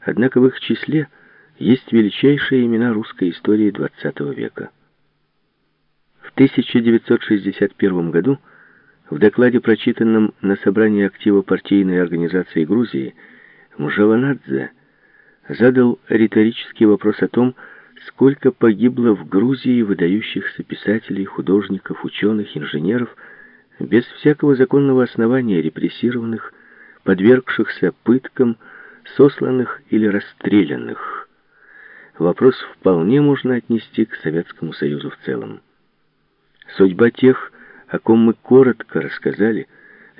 однако в их числе есть величайшие имена русской истории XX века. В 1961 году в докладе, прочитанном на собрании актива партийной организации Грузии, Мжаванадзе задал риторический вопрос о том, сколько погибло в Грузии выдающихся писателей, художников, ученых, инженеров, без всякого законного основания репрессированных, подвергшихся пыткам, сосланных или расстрелянных. Вопрос вполне можно отнести к Советскому Союзу в целом. Судьба тех, о ком мы коротко рассказали,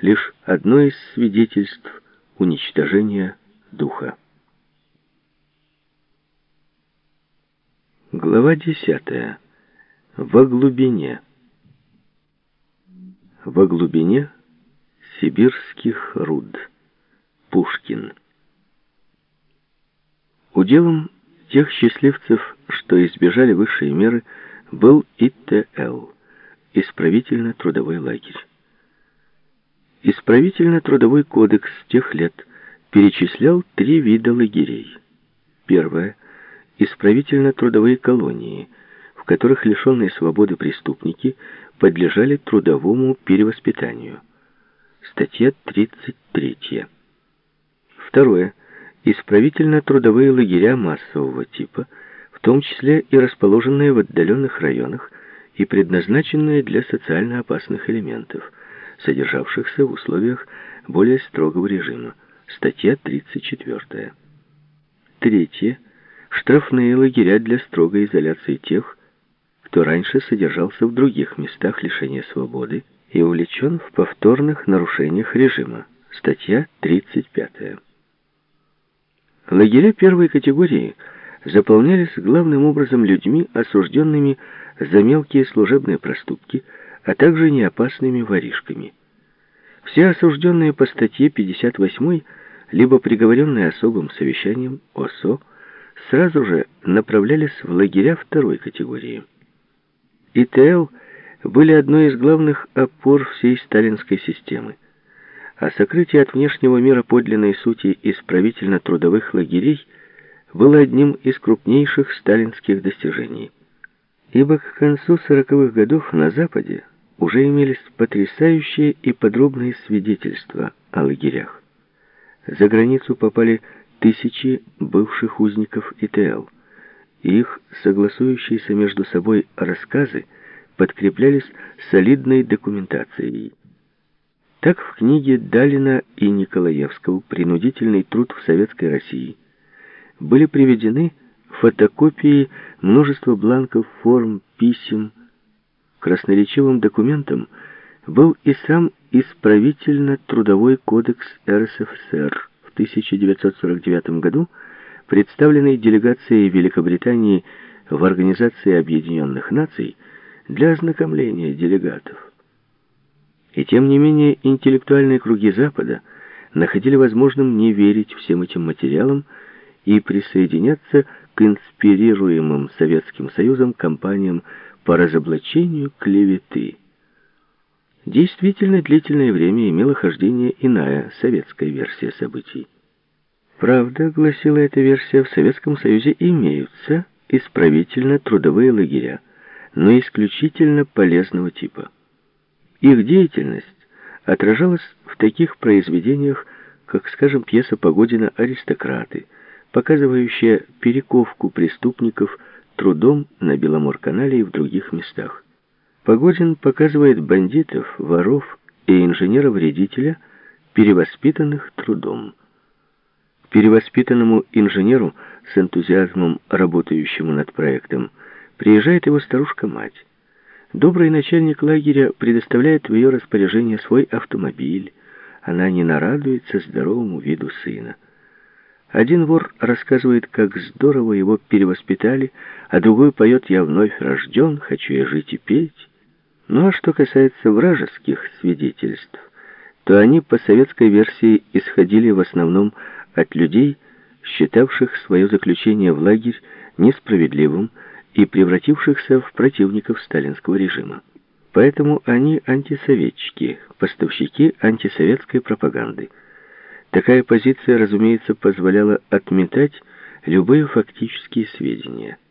лишь одно из свидетельств уничтожения духа. Глава десятая. Во глубине. Во глубине сибирских руд. Пушкин. Уделом тех счастливцев, что избежали высшей меры, был ИТЛ – исправительно-трудовой лагерь. Исправительно-трудовой кодекс тех лет перечислял три вида лагерей. Первое – исправительно-трудовые колонии, в которых лишенные свободы преступники подлежали трудовому перевоспитанию. Статья 33. Второе – исправительно-трудовые лагеря массового типа, в том числе и расположенные в отдаленных районах и предназначенные для социально опасных элементов, содержавшихся в условиях более строгого режима. Статья 34. Третье – штрафные лагеря для строгой изоляции тех, кто раньше содержался в других местах лишения свободы и увлечен в повторных нарушениях режима. Статья 35. Лагеря первой категории заполнялись главным образом людьми, осужденными за мелкие служебные проступки, а также неопасными воришками. Все осужденные по статье 58 либо приговоренные особым совещанием ОСО сразу же направлялись в лагеря второй категории. ИТЛ были одной из главных опор всей сталинской системы а сокрытие от внешнего мира подлинной сути исправительно-трудовых лагерей было одним из крупнейших сталинских достижений. Ибо к концу сороковых годов на Западе уже имелись потрясающие и подробные свидетельства о лагерях. За границу попали тысячи бывших узников ИТЛ, и их согласующиеся между собой рассказы подкреплялись солидной документацией. Так в книге Далина и Николаевского «Принудительный труд в Советской России» были приведены фотокопии множества бланков, форм, писем. Красноречивым документом был и сам исправительно-трудовой кодекс РСФСР в 1949 году, представленный делегацией Великобритании в Организации Объединенных Наций для ознакомления делегатов. И тем не менее интеллектуальные круги Запада находили возможным не верить всем этим материалам и присоединяться к инспирируемым Советским Союзом кампаниям по разоблачению клеветы. Действительно длительное время имела хождение иная советская версия событий. Правда, гласила эта версия, в Советском Союзе имеются исправительно-трудовые лагеря, но исключительно полезного типа. Их деятельность отражалась в таких произведениях, как, скажем, пьеса Погодина «Аристократы», показывающая перековку преступников трудом на Беломорканале и в других местах. Погодин показывает бандитов, воров и инженера-вредителя, перевоспитанных трудом. перевоспитанному инженеру с энтузиазмом, работающему над проектом, приезжает его старушка-мать. Добрый начальник лагеря предоставляет в ее распоряжение свой автомобиль. Она не нарадуется здоровому виду сына. Один вор рассказывает, как здорово его перевоспитали, а другой поет «Я вновь рожден, хочу я жить и петь». Ну а что касается вражеских свидетельств, то они по советской версии исходили в основном от людей, считавших свое заключение в лагерь несправедливым, и превратившихся в противников сталинского режима. Поэтому они антисоветчики, поставщики антисоветской пропаганды. Такая позиция, разумеется, позволяла отметать любые фактические сведения –